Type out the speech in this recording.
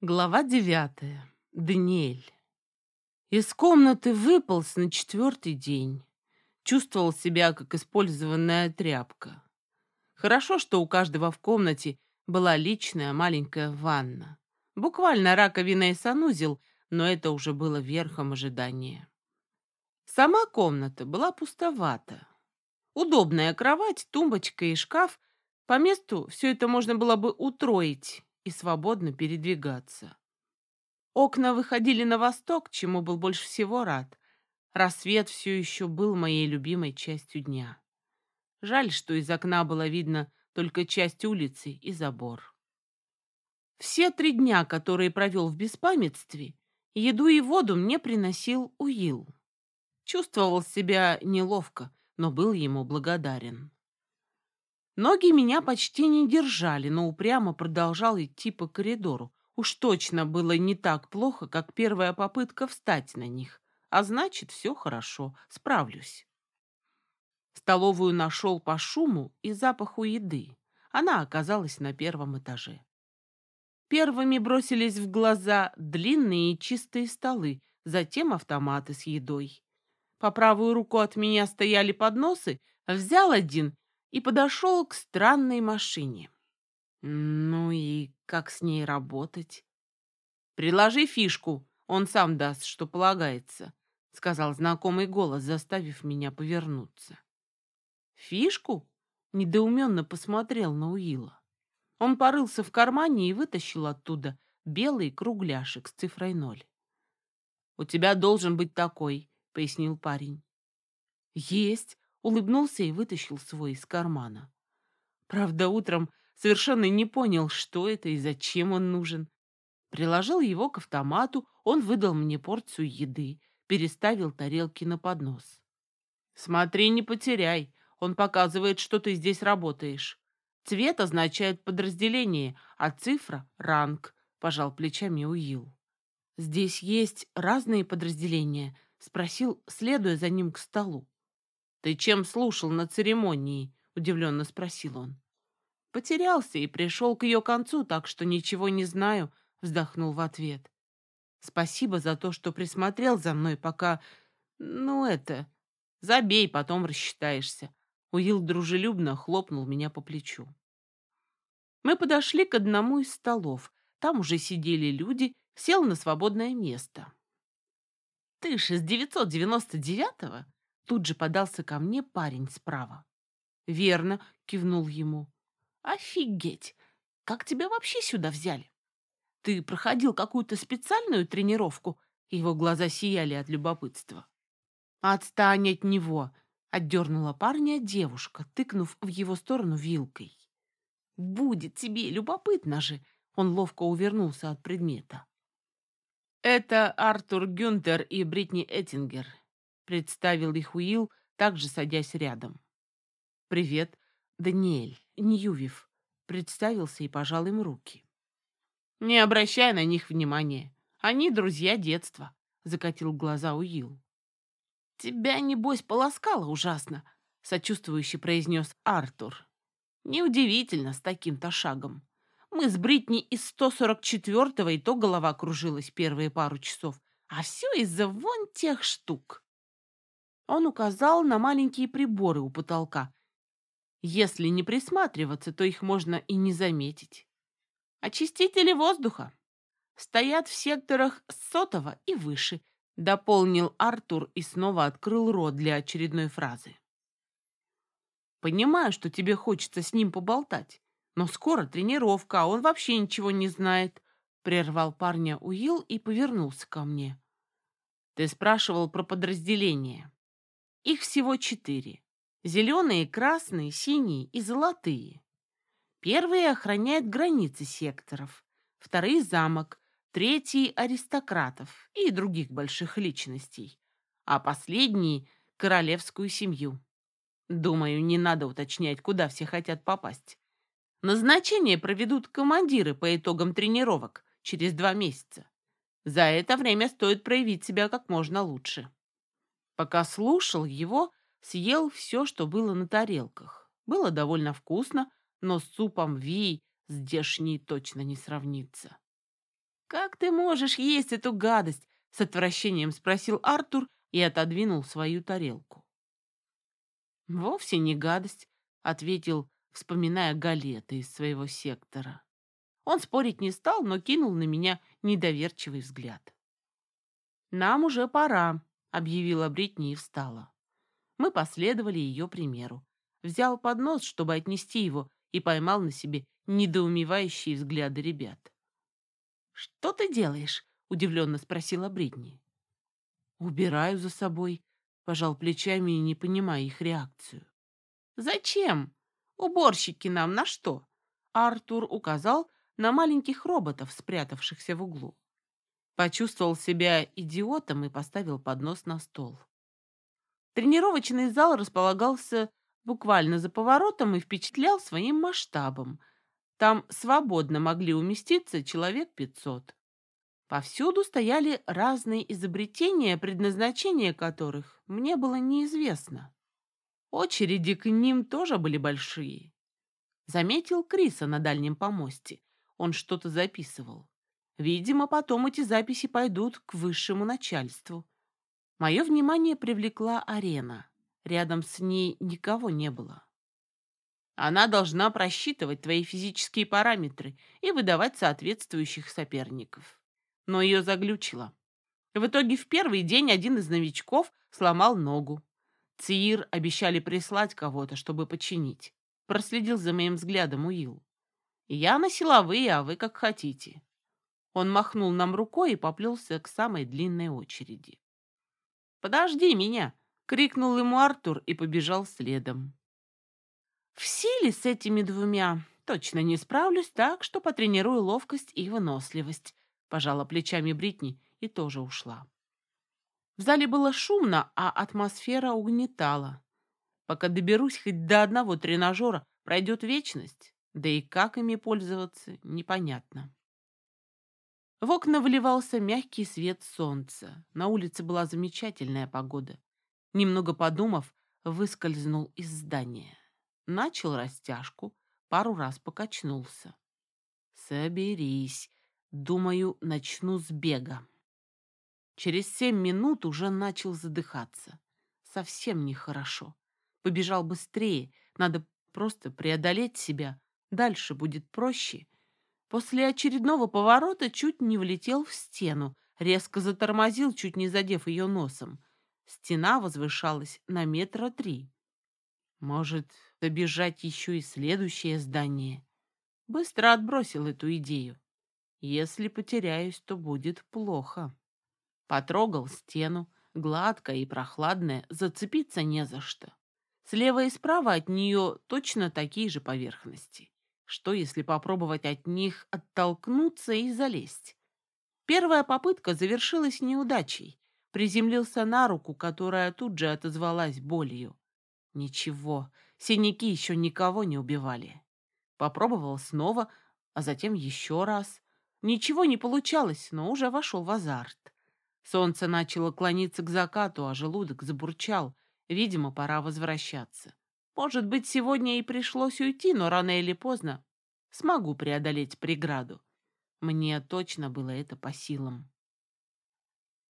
Глава девятая. Даниэль. Из комнаты выполз на четвертый день. Чувствовал себя, как использованная тряпка. Хорошо, что у каждого в комнате была личная маленькая ванна. Буквально раковина и санузел, но это уже было верхом ожидания. Сама комната была пустовата. Удобная кровать, тумбочка и шкаф. По месту все это можно было бы утроить и свободно передвигаться. Окна выходили на восток, чему был больше всего рад. Рассвет все еще был моей любимой частью дня. Жаль, что из окна было видно только часть улицы и забор. Все три дня, которые провел в беспамятстве, еду и воду мне приносил Уилл. Чувствовал себя неловко, но был ему благодарен. Ноги меня почти не держали, но упрямо продолжал идти по коридору. Уж точно было не так плохо, как первая попытка встать на них. А значит, все хорошо, справлюсь. Столовую нашел по шуму и запаху еды. Она оказалась на первом этаже. Первыми бросились в глаза длинные и чистые столы, затем автоматы с едой. По правую руку от меня стояли подносы, взял один и подошел к странной машине. Ну и как с ней работать? «Приложи фишку, он сам даст, что полагается», — сказал знакомый голос, заставив меня повернуться. «Фишку?» — недоуменно посмотрел на Уилла. Он порылся в кармане и вытащил оттуда белый кругляшек с цифрой ноль. «У тебя должен быть такой», — пояснил парень. «Есть», улыбнулся и вытащил свой из кармана. Правда, утром совершенно не понял, что это и зачем он нужен. Приложил его к автомату, он выдал мне порцию еды, переставил тарелки на поднос. «Смотри, не потеряй, он показывает, что ты здесь работаешь. Цвет означает подразделение, а цифра — ранг», — пожал плечами Уилл. «Здесь есть разные подразделения?» — спросил, следуя за ним к столу. «Ты чем слушал на церемонии?» — удивленно спросил он. «Потерялся и пришел к ее концу, так что ничего не знаю», — вздохнул в ответ. «Спасибо за то, что присмотрел за мной, пока... Ну, это... Забей, потом рассчитаешься». Уилл дружелюбно хлопнул меня по плечу. Мы подошли к одному из столов. Там уже сидели люди, сел на свободное место. «Ты ж из 999-го?» Тут же подался ко мне парень справа. «Верно», — кивнул ему. «Офигеть! Как тебя вообще сюда взяли? Ты проходил какую-то специальную тренировку?» Его глаза сияли от любопытства. «Отстань от него!» — отдернула парня девушка, тыкнув в его сторону вилкой. «Будет тебе любопытно же!» Он ловко увернулся от предмета. «Это Артур Гюнтер и Бритни Эттингер представил их Уилл, также садясь рядом. «Привет, Даниэль, Ньювив», представился и пожал им руки. «Не обращай на них внимания. Они друзья детства», — закатил глаза Уилл. «Тебя, небось, полоскало ужасно», — сочувствующе произнес Артур. «Неудивительно с таким-то шагом. Мы с Бритни из 144-го и то голова кружилась первые пару часов, а все из-за вон тех штук». Он указал на маленькие приборы у потолка. Если не присматриваться, то их можно и не заметить. Очистители воздуха стоят в секторах сотого и выше, дополнил Артур и снова открыл рот для очередной фразы. Понимаю, что тебе хочется с ним поболтать, но скоро тренировка, а он вообще ничего не знает, прервал парня Уилл и повернулся ко мне. Ты спрашивал про подразделение. Их всего четыре. Зеленые, красные, синие и золотые. Первые охраняют границы секторов, вторые — замок, третий — аристократов и других больших личностей, а последние — королевскую семью. Думаю, не надо уточнять, куда все хотят попасть. Назначение проведут командиры по итогам тренировок через два месяца. За это время стоит проявить себя как можно лучше. Пока слушал его, съел все, что было на тарелках. Было довольно вкусно, но с супом ви здешний точно не сравнится. «Как ты можешь есть эту гадость?» — с отвращением спросил Артур и отодвинул свою тарелку. «Вовсе не гадость», — ответил, вспоминая галеты из своего сектора. Он спорить не стал, но кинул на меня недоверчивый взгляд. «Нам уже пора», — объявила Бритни и встала. Мы последовали ее примеру. Взял поднос, чтобы отнести его, и поймал на себе недоумевающие взгляды ребят. «Что ты делаешь?» — удивленно спросила Бритни. «Убираю за собой», — пожал плечами, не понимая их реакцию. «Зачем? Уборщики нам на что?» Артур указал на маленьких роботов, спрятавшихся в углу. Почувствовал себя идиотом и поставил поднос на стол. Тренировочный зал располагался буквально за поворотом и впечатлял своим масштабом. Там свободно могли уместиться человек пятьсот. Повсюду стояли разные изобретения, предназначение которых мне было неизвестно. Очереди к ним тоже были большие. Заметил Криса на дальнем помосте. Он что-то записывал. Видимо, потом эти записи пойдут к высшему начальству. Мое внимание привлекла арена. Рядом с ней никого не было. Она должна просчитывать твои физические параметры и выдавать соответствующих соперников. Но ее заглючило. В итоге в первый день один из новичков сломал ногу. Циир обещали прислать кого-то, чтобы починить. Проследил за моим взглядом Уилл. Я на силовые, а вы как хотите. Он махнул нам рукой и поплелся к самой длинной очереди. «Подожди меня!» — крикнул ему Артур и побежал следом. «В силе с этими двумя точно не справлюсь, так что потренирую ловкость и выносливость», — пожала плечами Бритни и тоже ушла. В зале было шумно, а атмосфера угнетала. Пока доберусь хоть до одного тренажера, пройдет вечность, да и как ими пользоваться, непонятно. В окна вливался мягкий свет солнца. На улице была замечательная погода. Немного подумав, выскользнул из здания. Начал растяжку, пару раз покачнулся. «Соберись. Думаю, начну с бега». Через семь минут уже начал задыхаться. Совсем нехорошо. Побежал быстрее, надо просто преодолеть себя. Дальше будет проще — После очередного поворота чуть не влетел в стену, резко затормозил, чуть не задев ее носом. Стена возвышалась на метра три. Может, добежать еще и следующее здание? Быстро отбросил эту идею. Если потеряюсь, то будет плохо. Потрогал стену, гладкая и прохладная, зацепиться не за что. Слева и справа от нее точно такие же поверхности. Что, если попробовать от них оттолкнуться и залезть? Первая попытка завершилась неудачей. Приземлился на руку, которая тут же отозвалась болью. Ничего, синяки еще никого не убивали. Попробовал снова, а затем еще раз. Ничего не получалось, но уже вошел в азарт. Солнце начало клониться к закату, а желудок забурчал. Видимо, пора возвращаться. Может быть, сегодня и пришлось уйти, но рано или поздно смогу преодолеть преграду. Мне точно было это по силам.